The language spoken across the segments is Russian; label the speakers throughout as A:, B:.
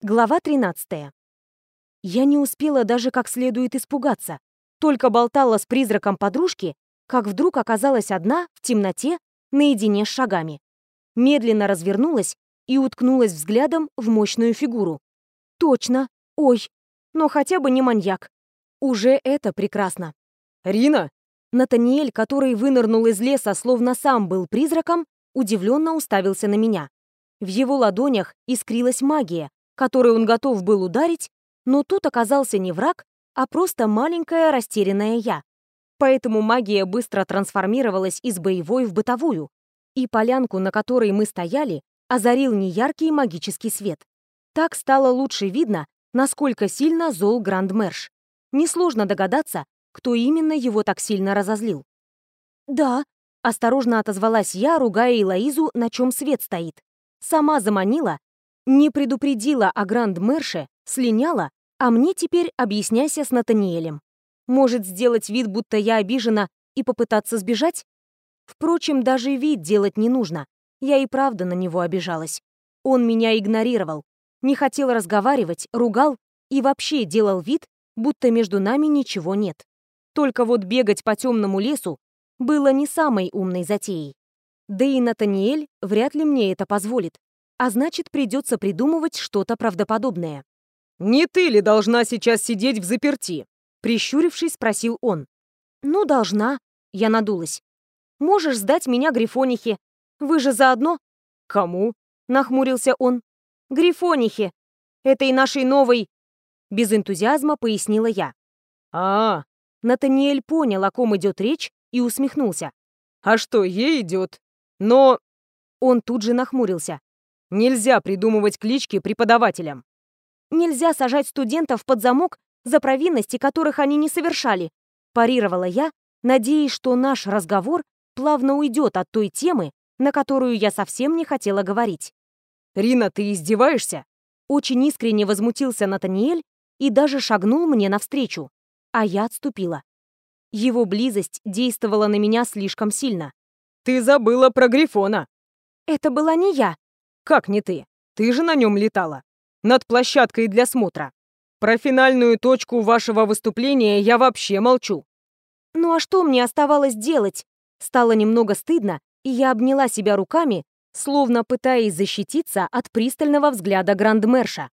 A: Глава 13. Я не успела даже как следует испугаться. Только болтала с призраком подружки, как вдруг оказалась одна, в темноте, наедине с шагами. Медленно развернулась и уткнулась взглядом в мощную фигуру. Точно. Ой. Но хотя бы не маньяк. Уже это прекрасно.
B: «Рина?»
A: Натаниэль, который вынырнул из леса, словно сам был призраком, удивленно уставился на меня. В его ладонях искрилась магия, которой он готов был ударить, но тут оказался не враг, а просто маленькая растерянная я. Поэтому магия быстро трансформировалась из боевой в бытовую, и полянку, на которой мы стояли, озарил неяркий магический свет. Так стало лучше видно, насколько сильно зол Грандмерш. Несложно догадаться, кто именно его так сильно разозлил. «Да», — осторожно отозвалась я, ругая Элоизу, на чем свет стоит. Сама заманила, не предупредила о Гранд-Мерше, слиняла, а мне теперь объясняйся с Натаниэлем. Может, сделать вид, будто я обижена, и попытаться сбежать? Впрочем, даже вид делать не нужно. Я и правда на него обижалась. Он меня игнорировал, не хотел разговаривать, ругал и вообще делал вид, будто между нами ничего нет. Только вот бегать по темному лесу было не самой умной затеей. Да и Натаниэль вряд ли мне это позволит а значит, придется придумывать что-то правдоподобное.
B: «Не ты ли должна сейчас сидеть в заперти?»
A: Прищурившись, спросил он. «Ну, должна», — я надулась. «Можешь сдать меня Грифонихе. Вы же заодно?»
B: «Кому?»
A: — нахмурился он. «Грифонихе. Этой нашей новой...» Без энтузиазма пояснила я.
B: а, -а, -а.
A: Натаниэль понял, о ком идет речь, и усмехнулся.
B: «А что, ей идет? Но...»
A: Он тут же нахмурился.
B: Нельзя придумывать клички преподавателям.
A: Нельзя сажать студентов под замок за провинности, которых они не совершали, парировала я, надеясь, что наш разговор плавно уйдет от той темы, на которую я совсем не хотела говорить.
B: «Рина, ты издеваешься?»
A: Очень искренне возмутился Натаниэль и даже шагнул мне навстречу, а я отступила. Его близость действовала на меня слишком сильно.
B: «Ты забыла про Грифона!»
A: «Это была не я»,
B: как не ты? Ты же на нем летала. Над площадкой для смотра. Про финальную точку вашего выступления я вообще молчу.
A: Ну а что мне оставалось делать? Стало немного стыдно, и я обняла себя руками, словно пытаясь защититься от пристального взгляда Грандмерша.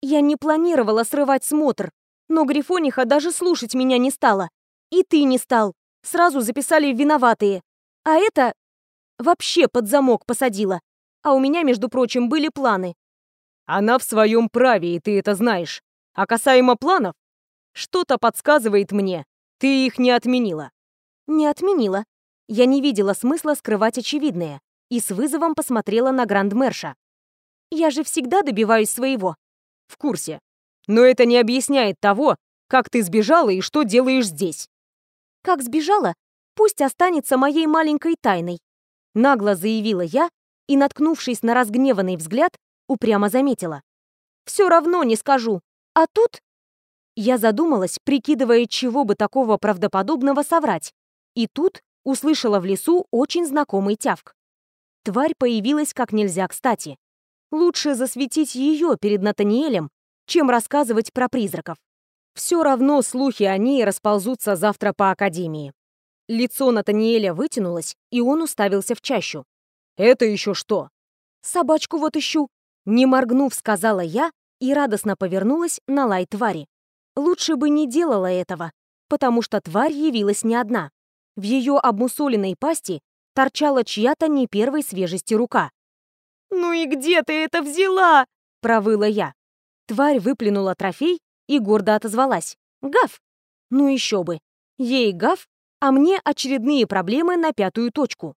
A: Я не планировала срывать смотр, но Грифониха даже слушать меня не стала. И ты не стал. Сразу записали виноватые. А это вообще под замок посадила. А у меня, между прочим, были планы.
B: Она в своем праве, и ты это знаешь. А касаемо планов, что-то подсказывает мне, ты их не отменила.
A: Не отменила. Я не видела смысла скрывать очевидное и с вызовом посмотрела на Грандмерша. Я же всегда добиваюсь своего.
B: В курсе. Но это не объясняет того, как ты сбежала и что делаешь здесь.
A: Как сбежала, пусть останется моей маленькой тайной. Нагло заявила я и, наткнувшись на разгневанный взгляд, упрямо заметила. «Все равно не скажу. А тут...» Я задумалась, прикидывая, чего бы такого правдоподобного соврать. И тут услышала в лесу очень знакомый тявк. Тварь появилась как нельзя кстати. Лучше засветить ее перед Натаниэлем, чем рассказывать про призраков. Все равно слухи о ней расползутся завтра по Академии. Лицо Натаниэля вытянулось, и он уставился в чащу.
B: «Это еще что?»
A: «Собачку вот ищу», — не моргнув, сказала я и радостно повернулась на лай твари. Лучше бы не делала этого, потому что тварь явилась не одна. В ее обмусоленной пасти торчала чья-то не первой свежести рука. «Ну и где ты это взяла?» — провыла я. Тварь выплюнула трофей и гордо отозвалась. «Гав!» Ну еще бы. Ей гав, а мне очередные проблемы на пятую точку.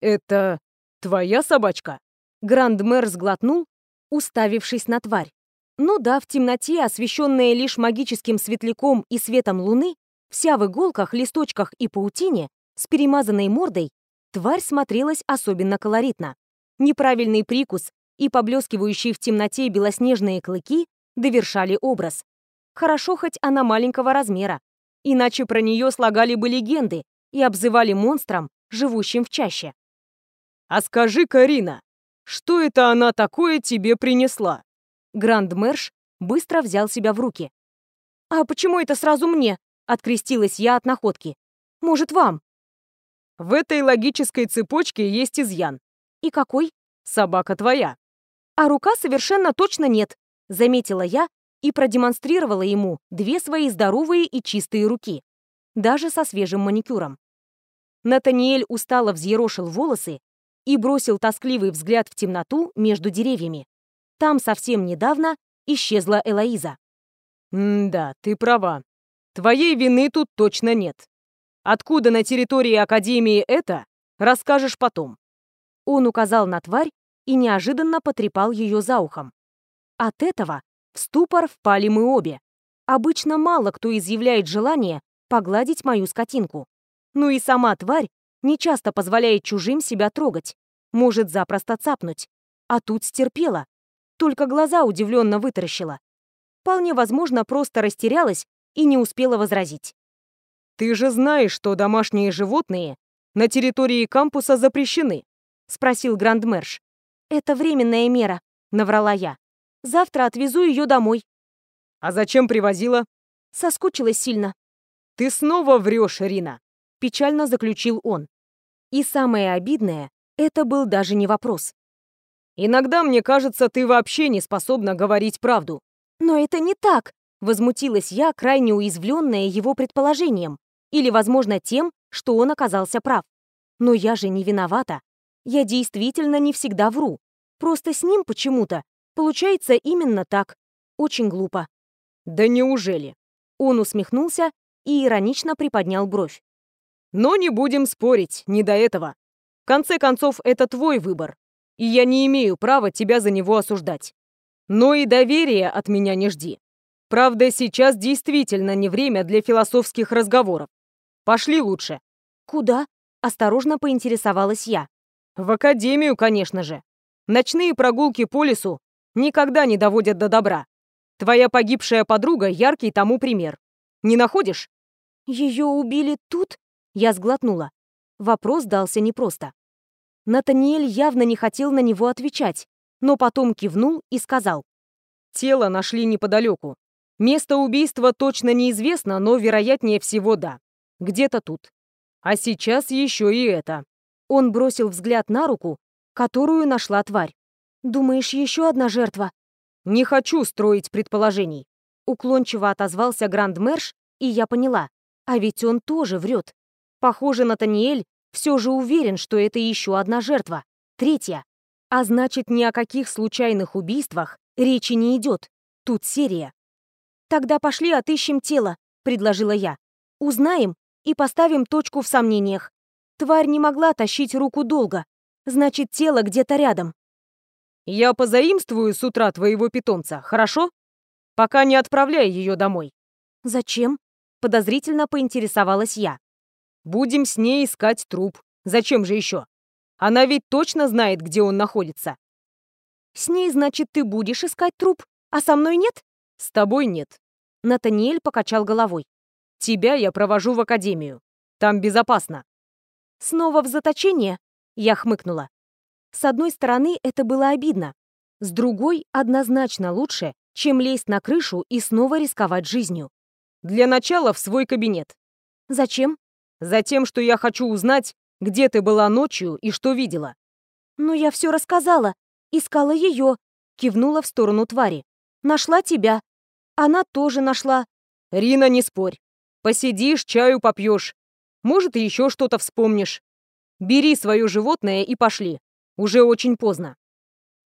B: «Это «Твоя собачка?»
A: Грандмэр сглотнул, уставившись на тварь. Ну да, в темноте, освещенная лишь магическим светляком и светом луны, вся в иголках, листочках и паутине, с перемазанной мордой, тварь смотрелась особенно колоритно. Неправильный прикус и поблескивающие в темноте белоснежные клыки довершали образ. Хорошо хоть она маленького размера, иначе про нее слагали бы легенды и обзывали монстром, живущим в чаще.
B: «А скажи, Карина, что это она такое тебе принесла?»
A: Гранд-Мэрш быстро взял себя в руки. «А почему это сразу мне?» — открестилась я от находки. «Может, вам?»
B: «В этой логической цепочке есть изъян».
A: «И какой?»
B: «Собака твоя».
A: «А рука совершенно точно нет», — заметила я и продемонстрировала ему две свои здоровые и чистые руки, даже со свежим маникюром. Натаниэль устало взъерошил волосы и бросил тоскливый взгляд в темноту между деревьями. Там совсем недавно исчезла Элоиза.
B: «Да, ты права. Твоей вины тут точно нет. Откуда на территории Академии это, расскажешь потом».
A: Он указал на тварь и неожиданно потрепал ее за ухом. От этого в ступор впали мы обе. Обычно мало кто изъявляет желание погладить мою скотинку. Ну и сама тварь не часто позволяет чужим себя трогать, может запросто цапнуть. А тут стерпела, только глаза удивленно вытаращила. Вполне возможно, просто растерялась и не успела возразить.
B: «Ты же знаешь, что домашние животные на территории кампуса запрещены?» — спросил Грандмерш.
A: «Это временная мера», — наврала я. «Завтра отвезу ее домой».
B: «А зачем привозила?»
A: Соскучилась сильно.
B: «Ты снова врешь, Рина
A: печально заключил он. И самое обидное, это был даже не вопрос.
B: «Иногда мне кажется, ты вообще не способна говорить правду».
A: «Но это не так», — возмутилась я, крайне уязвленная его предположением. Или, возможно, тем, что он оказался прав. Но я же не виновата. Я действительно не всегда вру. Просто с ним почему-то получается именно так. Очень глупо.
B: «Да неужели?»
A: Он усмехнулся и иронично приподнял бровь.
B: Но не будем спорить, не до этого. В конце концов, это твой выбор, и я не имею права тебя за него осуждать. Но и доверия от меня не жди. Правда, сейчас действительно не время для философских разговоров. Пошли лучше.
A: Куда? Осторожно поинтересовалась я.
B: В академию, конечно же. Ночные прогулки по лесу никогда не доводят до добра. Твоя погибшая подруга — яркий тому пример. Не находишь?
A: Ее убили тут? Я сглотнула. Вопрос дался непросто. Натаниэль явно не хотел на него отвечать, но потом кивнул и сказал.
B: «Тело нашли неподалеку. Место убийства точно неизвестно, но вероятнее всего да. Где-то тут. А сейчас еще и это».
A: Он бросил взгляд на руку, которую нашла тварь. «Думаешь, еще одна жертва?»
B: «Не хочу строить предположений», —
A: уклончиво отозвался Гранд-Мэрш, и я поняла. А ведь он тоже врет. Похоже, Натаниэль все же уверен, что это еще одна жертва, третья. А значит, ни о каких случайных убийствах речи не идет. Тут серия. «Тогда пошли отыщем тело», — предложила я. «Узнаем и поставим точку в сомнениях. Тварь не могла тащить руку долго. Значит, тело где-то рядом».
B: «Я позаимствую с утра твоего питомца, хорошо? Пока не отправляй ее домой».
A: «Зачем?» — подозрительно поинтересовалась я.
B: Будем с ней искать труп. Зачем же еще? Она ведь точно знает, где он находится.
A: С ней, значит, ты будешь искать труп, а со мной нет?
B: С тобой нет.
A: Натаниэль покачал головой.
B: Тебя я провожу в академию. Там безопасно.
A: Снова в заточение? Я хмыкнула. С одной стороны, это было обидно. С другой, однозначно лучше, чем лезть на крышу и снова рисковать жизнью.
B: Для начала в свой кабинет.
A: Зачем?
B: Затем, что я хочу узнать, где ты была ночью и что видела».
A: «Ну, я все рассказала. Искала ее», — кивнула в сторону твари. «Нашла тебя. Она тоже нашла».
B: «Рина, не спорь. Посидишь, чаю попьешь. Может, еще что-то вспомнишь. Бери свое животное и пошли. Уже очень поздно».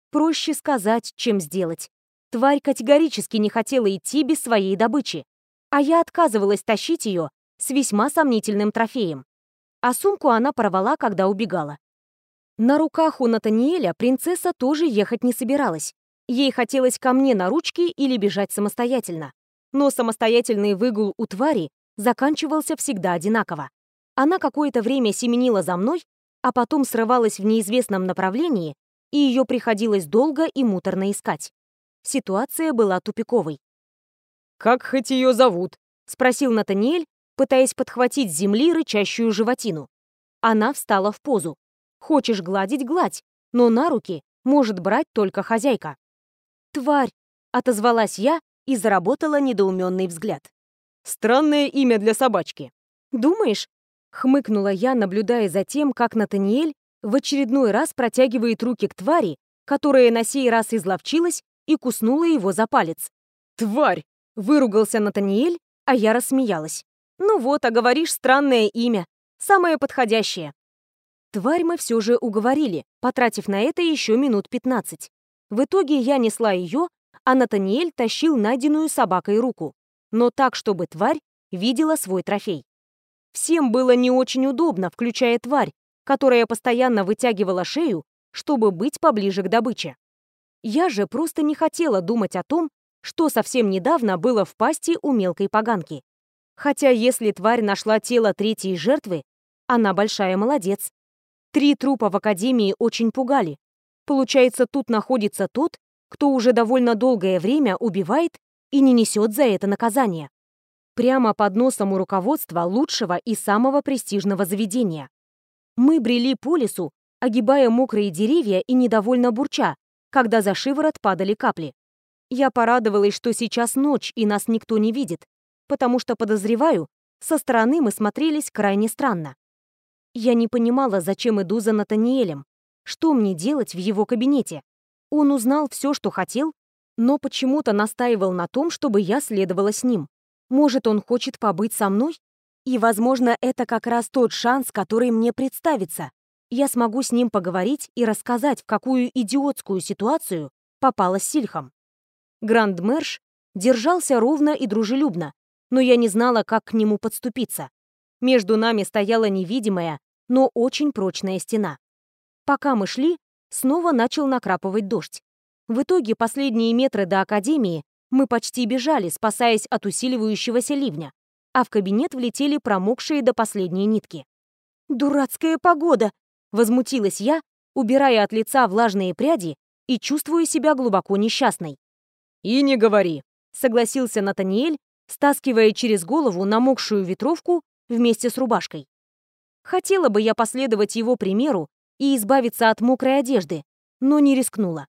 A: Проще сказать, чем сделать. Тварь категорически не хотела идти без своей добычи, а я отказывалась тащить ее с весьма сомнительным трофеем. А сумку она порвала, когда убегала. На руках у Натаниэля принцесса тоже ехать не собиралась. Ей хотелось ко мне на ручки или бежать самостоятельно. Но самостоятельный выгул у твари заканчивался всегда одинаково. Она какое-то время семенила за мной, а потом срывалась в неизвестном направлении, и ее приходилось долго и муторно искать. Ситуация была тупиковой.
B: «Как хоть ее зовут?»
A: — спросил Натаниэль, пытаясь подхватить с земли рычащую животину. Она встала в позу. Хочешь гладить — гладь, но на руки может брать только хозяйка. «Тварь!» Отозвалась я и заработала недоуменный взгляд.
B: Странное имя для собачки.
A: Думаешь? Хмыкнула я, наблюдая за тем, как Натаниэль в очередной раз протягивает руки к твари, которая на сей раз изловчилась и куснула его за палец.
B: «Тварь!»
A: — выругался Натаниэль, а я рассмеялась. «Ну вот, а говоришь странное имя. Самое подходящее». Тварь мы все же уговорили, потратив на это еще минут пятнадцать. В итоге я несла ее, а Натаниэль тащил найденную собакой руку. Но так, чтобы тварь видела свой трофей. Всем было не очень удобно, включая тварь, которая постоянно вытягивала шею, чтобы быть поближе к добыче. Я же просто не хотела думать о том, что совсем недавно было в пасти у мелкой поганки. Хотя если тварь нашла тело третьей жертвы, она большая молодец. Три трупа в Академии очень пугали. Получается, тут находится тот, кто уже довольно долгое время убивает и не несет за это наказание. Прямо под носом у руководства лучшего и самого престижного заведения. Мы брели по лесу, огибая мокрые деревья и недовольно бурча, когда за шиворот падали капли. Я порадовалась, что сейчас ночь и нас никто не видит, потому что, подозреваю, со стороны мы смотрелись крайне странно. Я не понимала, зачем иду за Натаниэлем, что мне делать в его кабинете. Он узнал все, что хотел, но почему-то настаивал на том, чтобы я следовала с ним. Может, он хочет побыть со мной? И, возможно, это как раз тот шанс, который мне представится. Я смогу с ним поговорить и рассказать, в какую идиотскую ситуацию попала с Сильхом. Грандмерш держался ровно и дружелюбно, но я не знала, как к нему подступиться. Между нами стояла невидимая, но очень прочная стена. Пока мы шли, снова начал накрапывать дождь. В итоге последние метры до Академии мы почти бежали, спасаясь от усиливающегося ливня, а в кабинет влетели промокшие до последней нитки. «Дурацкая погода!» — возмутилась я, убирая от лица влажные пряди и чувствуя себя глубоко несчастной.
B: «И не говори», —
A: согласился Натаниэль, стаскивая через голову намокшую ветровку вместе с рубашкой. Хотела бы я последовать его примеру и избавиться от мокрой одежды, но не рискнула.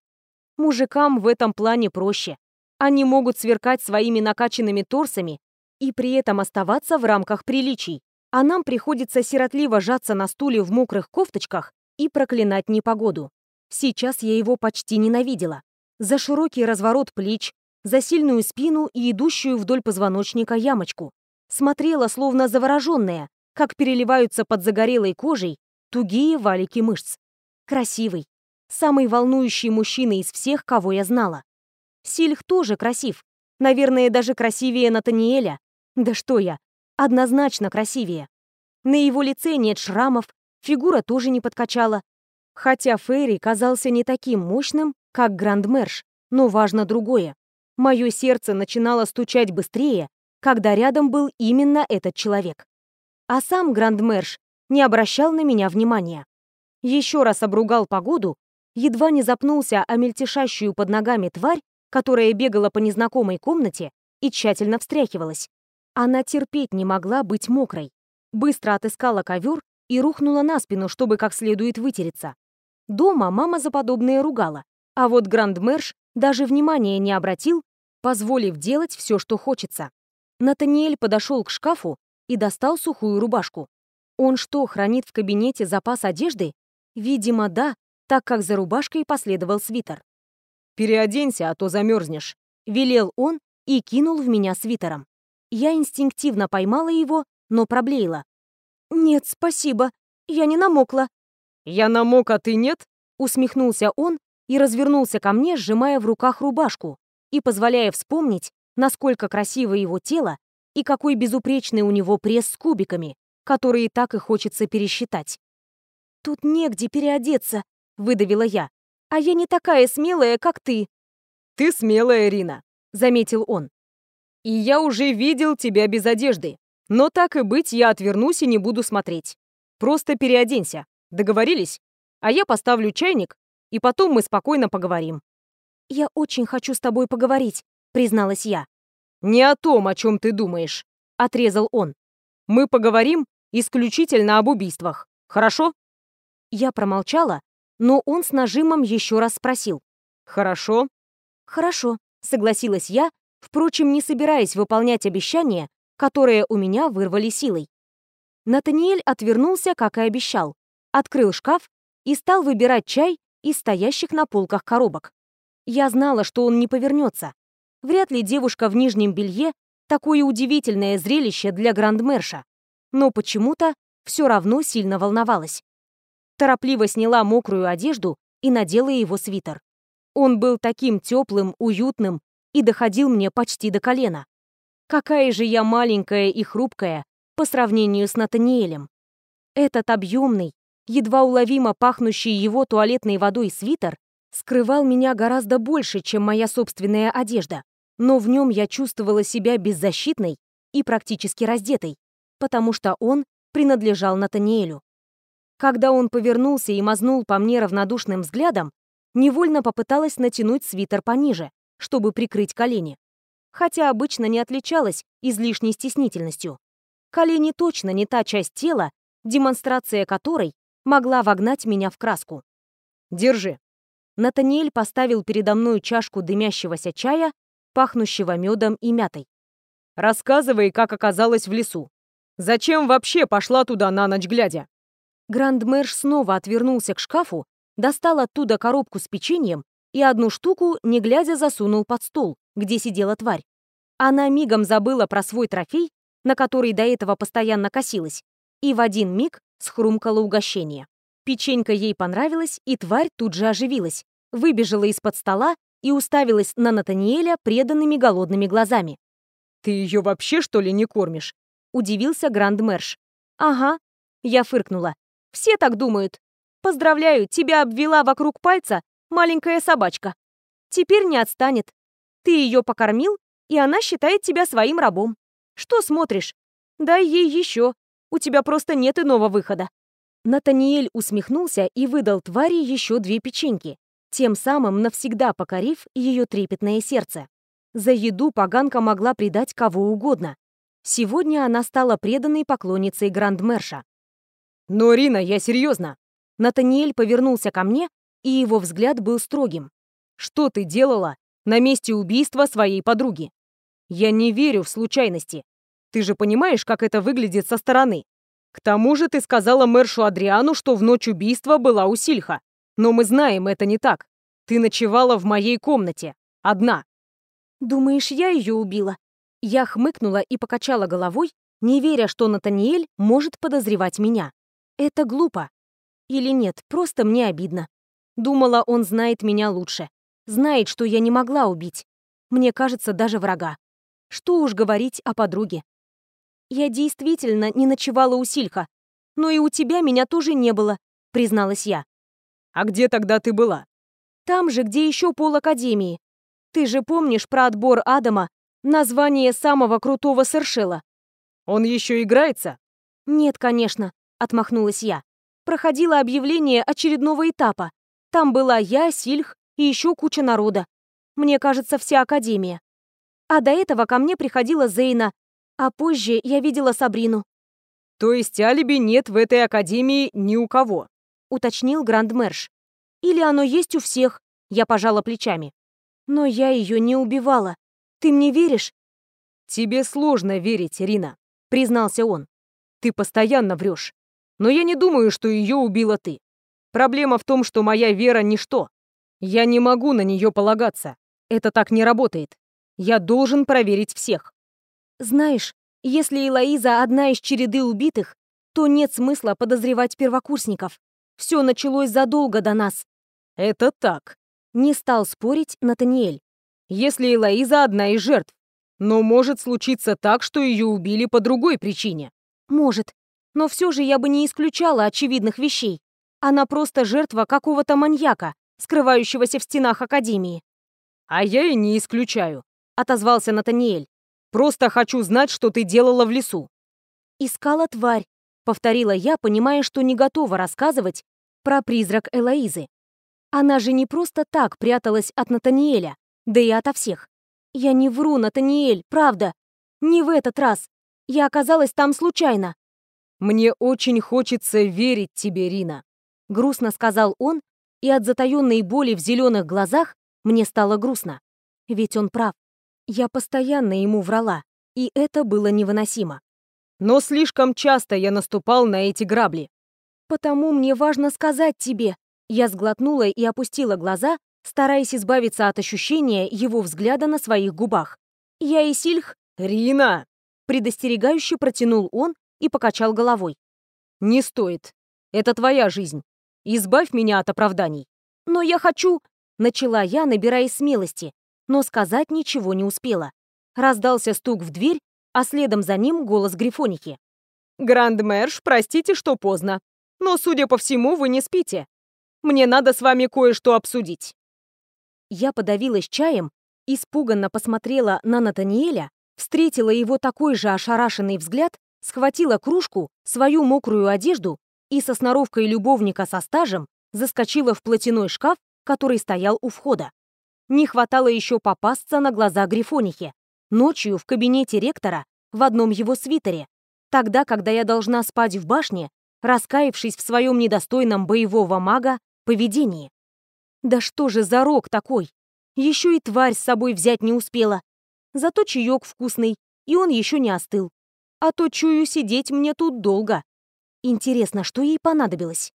A: Мужикам в этом плане проще. Они могут сверкать своими накачанными торсами и при этом оставаться в рамках приличий, а нам приходится сиротливо жаться на стуле в мокрых кофточках и проклинать непогоду. Сейчас я его почти ненавидела. За широкий разворот плеч, за сильную спину и идущую вдоль позвоночника ямочку. Смотрела, словно завороженная, как переливаются под загорелой кожей тугие валики мышц. Красивый. Самый волнующий мужчина из всех, кого я знала. Сильх тоже красив. Наверное, даже красивее Натаниэля. Да что я, однозначно красивее. На его лице нет шрамов, фигура тоже не подкачала. Хотя Ферри казался не таким мощным, как Грандмерш, но важно другое. Мое сердце начинало стучать быстрее, когда рядом был именно этот человек. А сам Грандмерш не обращал на меня внимания. Еще раз обругал погоду, едва не запнулся о мельтешащую под ногами тварь, которая бегала по незнакомой комнате и тщательно встряхивалась. Она терпеть не могла быть мокрой. Быстро отыскала ковер и рухнула на спину, чтобы как следует вытереться. Дома мама за подобное ругала, а вот Грандмерш даже внимания не обратил, позволив делать все, что хочется. Натаниэль подошел к шкафу и достал сухую рубашку. Он что, хранит в кабинете запас одежды? Видимо, да, так как за рубашкой последовал свитер.
B: «Переоденься, а то замерзнешь», —
A: велел он и кинул в меня свитером. Я инстинктивно поймала его, но проблеяла. «Нет, спасибо, я не намокла».
B: «Я намок, а ты нет?»
A: — усмехнулся он и развернулся ко мне, сжимая в руках рубашку и позволяя вспомнить, насколько красиво его тело и какой безупречный у него пресс с кубиками, которые так и хочется пересчитать. «Тут негде переодеться», — выдавила я. «А я не такая смелая, как ты».
B: «Ты смелая, Рина», — заметил он. «И я уже видел тебя без одежды. Но так и быть, я отвернусь и не буду смотреть. Просто переоденься. Договорились? А я поставлю чайник, и потом мы спокойно поговорим».
A: «Я очень хочу с тобой поговорить», — призналась я.
B: «Не о том, о чем ты думаешь», — отрезал он. «Мы поговорим исключительно об убийствах. Хорошо?»
A: Я промолчала, но он с нажимом еще раз спросил.
B: «Хорошо?»
A: «Хорошо», согласилась я, впрочем, не собираясь выполнять обещание, которое у меня вырвали силой. Натаниэль отвернулся, как и обещал, открыл шкаф и стал выбирать чай из стоящих на полках коробок. Я знала, что он не повернется. Вряд ли девушка в нижнем белье такое удивительное зрелище для грандмерша. Но почему-то все равно сильно волновалась. Торопливо сняла мокрую одежду и надела его свитер. Он был таким теплым, уютным и доходил мне почти до колена. Какая же я маленькая и хрупкая по сравнению с Натаниэлем. Этот объемный, едва уловимо пахнущий его туалетной водой свитер скрывал меня гораздо больше, чем моя собственная одежда, но в нем я чувствовала себя беззащитной и практически раздетой, потому что он принадлежал Натаниэлю. Когда он повернулся и мазнул по мне равнодушным взглядом, невольно попыталась натянуть свитер пониже, чтобы прикрыть колени. Хотя обычно не отличалась излишней стеснительностью. Колени точно не та часть тела, демонстрация которой могла вогнать меня в краску.
B: «Держи».
A: Натаниэль поставил передо мной чашку дымящегося чая, пахнущего медом и мятой.
B: «Рассказывай, как оказалась в лесу. Зачем вообще пошла туда на ночь глядя?»
A: Грандмерш снова отвернулся к шкафу, достал оттуда коробку с печеньем и одну штуку, не глядя, засунул под стол, где сидела тварь. Она мигом забыла про свой трофей, на который до этого постоянно косилась, и в один миг схрумкала угощение. Печенька ей понравилась, и тварь тут же оживилась, выбежала из-под стола и уставилась на Натаниэля преданными голодными глазами.
B: «Ты ее вообще, что ли, не кормишь?»
A: — удивился Грандмерш. «Ага», — я фыркнула. Все так думают. Поздравляю, тебя обвела вокруг пальца маленькая собачка. Теперь не отстанет. Ты ее покормил, и она считает тебя своим рабом. Что смотришь? Дай ей еще. У тебя просто нет иного выхода. Натаниэль усмехнулся и выдал твари еще две печеньки, тем самым навсегда покорив ее трепетное сердце. За еду поганка могла предать кого угодно. Сегодня она стала преданной поклонницей Грандмерша.
B: «Но, Рина, я серьезно!»
A: Натаниэль повернулся ко мне, и его взгляд был строгим.
B: «Что ты делала на месте убийства своей подруги? Я не верю в случайности. Ты же понимаешь, как это выглядит со стороны. К тому же ты сказала мэршу Адриану, что в ночь убийства была у Сильха. Но мы знаем, это не так. Ты ночевала в моей комнате. Одна».
A: «Думаешь, я ее убила?» Я хмыкнула и покачала головой, не веря, что Натаниэль может подозревать меня. Это глупо. Или нет, просто мне обидно. Думала, он знает меня лучше. Знает, что я не могла убить. Мне кажется, даже врага. Что уж говорить о подруге. Я действительно не ночевала у Сильха. Но и у тебя меня тоже не было, призналась я.
B: А где тогда ты была?
A: Там же, где еще пол Академии. Ты же помнишь про отбор Адама, название самого крутого Сершела?
B: Он еще играется?
A: Нет, конечно. — отмахнулась я. «Проходило объявление очередного этапа. Там была я, Сильх и еще куча народа. Мне кажется, вся Академия. А до этого ко мне приходила Зейна, а позже я видела Сабрину».
B: «То есть алиби нет в этой Академии ни у кого?»
A: — уточнил Грандмерш. «Или оно есть у всех?» — я пожала плечами. «Но я ее не убивала. Ты мне веришь?»
B: «Тебе сложно верить, Рина», — признался он. «Ты постоянно врешь. Но я не думаю, что ее убила ты. Проблема в том, что моя вера — ничто. Я не могу на нее полагаться. Это так не работает. Я должен проверить всех.
A: Знаешь, если Элоиза одна из череды убитых, то нет смысла подозревать первокурсников. Все началось задолго до нас.
B: Это так.
A: Не стал спорить Натаниэль.
B: Если Элоиза одна из жертв. Но может случиться так, что ее убили по другой причине.
A: Может. Но все же я бы не исключала очевидных вещей. Она просто жертва какого-то маньяка, скрывающегося в стенах Академии.
B: «А я и не исключаю», —
A: отозвался Натаниэль.
B: «Просто хочу знать, что ты делала в лесу».
A: «Искала тварь», — повторила я, понимая, что не готова рассказывать про призрак Элоизы. Она же не просто так пряталась от Натаниэля, да и ото всех. Я не вру, Натаниэль, правда. Не в этот раз. Я оказалась там случайно.
B: «Мне очень хочется верить тебе, Рина», —
A: грустно сказал он, и от затаённой боли в зеленых глазах мне стало грустно. Ведь он прав. Я постоянно ему врала, и это было невыносимо.
B: Но слишком часто я наступал на эти грабли.
A: Потому мне важно сказать тебе. Я сглотнула и опустила глаза, стараясь избавиться от ощущения его взгляда на своих губах. Я и Сильх...
B: «Рина!»
A: Предостерегающе протянул он и покачал головой.
B: «Не стоит. Это твоя жизнь. Избавь меня от оправданий».
A: «Но я хочу...» Начала я, набираясь смелости, но сказать ничего не успела. Раздался стук в дверь, а следом за ним голос Грифоники.
B: «Грандмерш, простите, что поздно, но, судя по всему, вы не спите. Мне надо с вами кое-что обсудить».
A: Я подавилась чаем, испуганно посмотрела на Натаниэля, встретила его такой же ошарашенный взгляд, схватила кружку, свою мокрую одежду и со сноровкой любовника со стажем заскочила в платяной шкаф, который стоял у входа. Не хватало еще попасться на глаза Грифонихе. Ночью в кабинете ректора, в одном его свитере. Тогда, когда я должна спать в башне, раскаявшись в своем недостойном боевого мага поведении. Да что же за рок такой? Еще и тварь с собой взять не успела. Зато чаек вкусный, и он еще не остыл. А то, чую, сидеть мне тут долго. Интересно, что ей понадобилось?